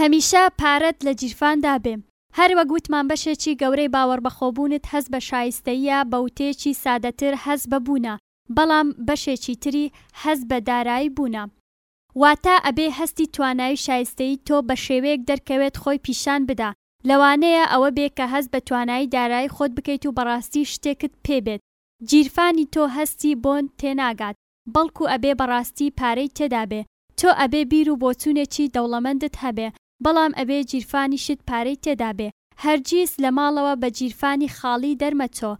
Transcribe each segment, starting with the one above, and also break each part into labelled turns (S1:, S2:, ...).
S1: هەمیشە پارەت لە جیرفاندا بێ. هەر وەک وتمان بەشێکی گەورەی باوەڕبەخۆبوونت هەست بە شایستەییە بە وتەیەکی سادەتر هەست بە بوونە بەڵام بەشێکی تری هەست بە دارایی بوونە. واتا ئەبێ هەستی توانایی شایستەیی تۆ بە شێوەیەک دەرکەوێت خۆی پیشان بدا لەوانەیە ئەوە بێ کە هەست بە توانایی دارایی خۆت بکەیت و بەڕاستی شتێکت پێ بێت جیرفانی تۆ هەستی بۆن تێناگات بەڵکو ئەبێ بەڕاستی پارەی تێدابێ تۆ ئەبێ بیر و بۆچونێکی دەوڵەمەندت هەبێ بەڵام ئەبێ گیرفانیشت پارەی تێدابێ هەرگیز لە ماڵەوە بە گیرفانی خاڵی دەرمەچۆ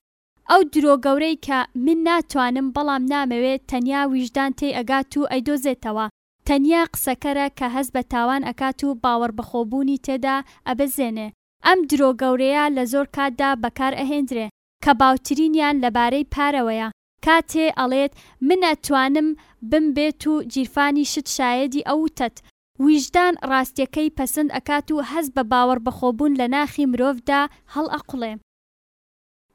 S1: ئەو درۆ گەورەی کە من ناتوانم بەڵام نامەوێ تەنیا ویژدان تێی ئەگات و ئەیدۆزێتەوە تەنیا قسەکەرە کە هەست بە تاوان ئەکات و باوەڕبەخۆبونی تێدا ئەبەزێنێ ئەم درۆ گەورەیە لە زۆر کاتدا بەکار ئەهێندرێ کە باوترینیان لەبارەی پارەوەیە کاتێ ئەڵێت من ئەتوانم بم بێت و گیرفانی شت شایەدی ئەو وتەت. ویژدان ڕاستیەکەی پەسند ئەکات و هەست بە باوەڕ بەخۆبوون لە ناخی مرۆڤدا هەڵئەقوڵێ.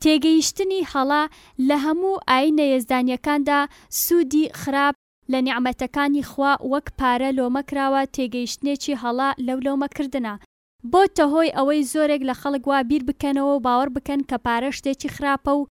S1: تێگەیشتنی هەڵە لە هەموو ئاینە یەزدانیەکاندا سوودی خراپ لە نیعمەتەکانی خوا وەک پارە لۆمە کراوە تێگەیشتنێکی هەڵە لەو لۆمە کردنە بۆتە هۆی ئەوەی زۆرێک لە خەڵک وا بیر بکەنەوە و باوەڕ بکەن کە پارە شتێکی خراپە و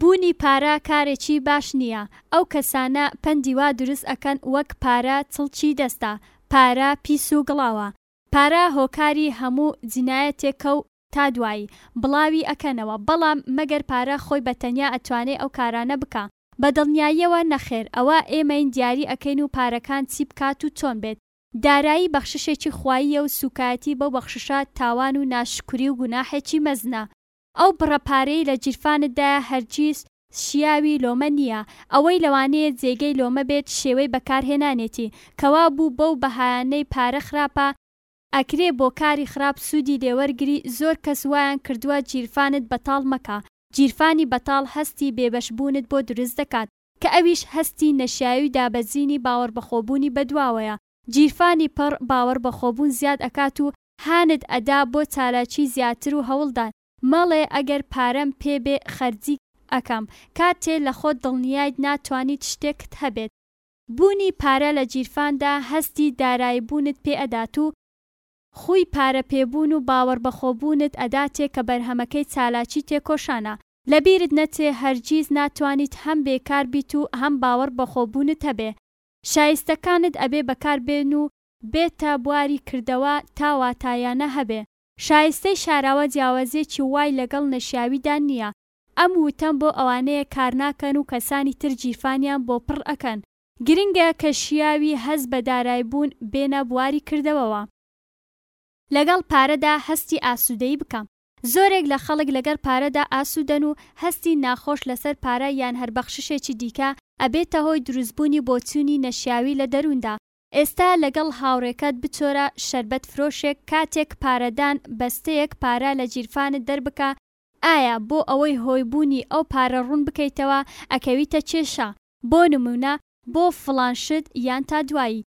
S1: بوونی پارە کارێکی باش نییە ئەو کەسانە پەندی وا دروست ئەکەن وەک پارە چڵکی دەستە پارە پیس و گڵاوە پارە هۆکاری هەموو جینایەتێکە و تا دوایی بڵاوی ئەکەنەوە بەڵام مەگەر پارە خۆی بە تەنیا ئەتوانێ ئەو کارانە بکا بە دڵنیاییەوە نەخێر ئەوە ئێمەین دیاری ئەکەین و پارەکان چی بکات و چۆن بێت دارایی بەخششێکی خواییە و سوکایەتی بەو بەخششە تاوان و ناشکوری و گوناحێکی مەزنە ئەو بڕە پارەی لە گیرفانتدایە هەرگیز شیاوی لۆمە نییە، ئەوەی لەوانەیە جێگەی لۆمە بێت شێوەی بەکارهێنانێتی، کەوابوو بەو بەهایانەی پارە خراپە، ئەکرێ بۆ کاری خراپ سوودی لێوەرگری، زۆر کەس وایان کردووە گیرفانت بەتاڵ مەکە، گیرفانی بەتاڵ هەستی بێبەشبوونت بۆ دروست دەکات، کە ئەویش هەستی نەشیاوی دابەزینی باوەڕبەخۆبوونی بەدواوەیە، گیرفانی پڕ باوەڕبەخۆبوون زیاد ئەکات و هانت ئەدا بۆ چالاکی زیاتر و هەوڵدان مەڵێ ئەگەر پارەم پێ بێ خەرجی ئەکەم کاتێ لە خۆت دڵنیایت ناتوانیت شتێکت هەبێت. بوونی پارە لە گیرفاندا هەستی دارایبوونت پێ ئەدات و خووی پارە پێ بوون و باوەڕ بە خۆ بوونت ئەداتێ کە بەرهەمەکەی چالاکی تێکۆشانە. لە بیرت نەچێ هەرگیز ناتوانیت هەم بێکار بیت و هەم باوەڕ بە خۆ بوونت هەبێ. شایستەکانت ئەبێ بەکار بێن و بێتە بواری کردەوە تا واتایانە هەبێ. شایستەی شاراوە جیاوازیەکی وای لەگەڵ نەشیاویدا نیە. ئەم ووتەم بۆ ئەوانەیە کارناکەن و کەسانی تر گیرفانیان بۆ پڕ ئەکەن. گرنگە کە شیاوی هەست بە دارای بوون بێنە بواری کردەوەوە. لەگەڵ پارەدا هەستی ئاسوودەی بکە. زۆرێک لە خەڵک لەگەر پارەدا ئاسوودەن و هەستی ناخۆش لەسەر پارە یان هەر بەخششێکی دیکە ئەبێتە هۆی دروست بوونی بۆچوونی نەشیاوی لە دەرووندا. ئێستا لەگەڵ هاوڕێکەت بچۆرە شەربەت فرۆشێک کاتێک پارەدان بەستەیەک پارە لە جیرفانت دەربکە ئایا بۆ ئەوەی هۆی بوونی ئەو پارە ڕوون بکەیتەوە ئەکەویتە کێشە بۆ نموونە بۆ فڵان شت یان تا دوایی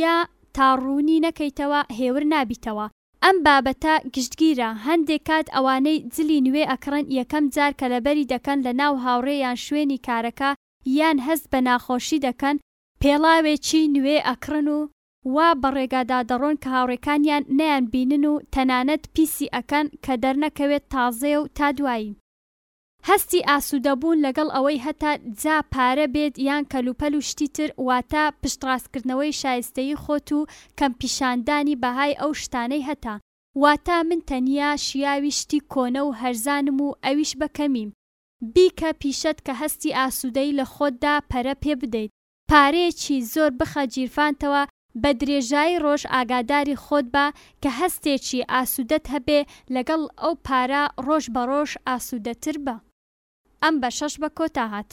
S1: یا تا ڕوونی نەکەیتەوە هێور نابیتەوە ئەم بابەتە گشتگیرە هەندێ کات ئەوانەی جلی نوێ ئەکڕن یەکەم جار کەلەبەری دەکەن لە ناو هاوڕێ یان شوێنی کارەکە یان هەست بە ناخۆشی دەکەن پێڵاوێکی نوێ ئەکڕن و وا بە ڕێگادا دەڕۆن کە هاوڕێکانیان نەیان بینن و تەنانەت پیسی ئەکەن کە دەرنەکەوێت تازەیە و تا دوایی. هەستی ئاسوودە بوون لەگەڵ ئەوەی هەتە جا پارە بێت یان کەلوپەل و شتی تر واتە پشتڕاست کردنەوەی شایستەیی خۆت و کەم پیشان دانی بەهای ئەو شتانەی هەتە واتە من تەنیا شیاوی شتی کۆنە و هەرزانم و ئەویش بە کەمی بیکە پیشەت کە هەستی ئاسوودەیی لە خۆتدا پەرە پێ بدەیت. پارەیەکی زۆر بخە گیرفانتەوە، بە درێژایی ڕۆژ ئاگاداری خۆت بە کە هەستێکی ئاسوودەت هەبێ لەگەڵ ئەو پارە ڕۆژ بە ڕۆژ ئاسوودەتر بە. ئەم بەشەش بە کۆتا هات.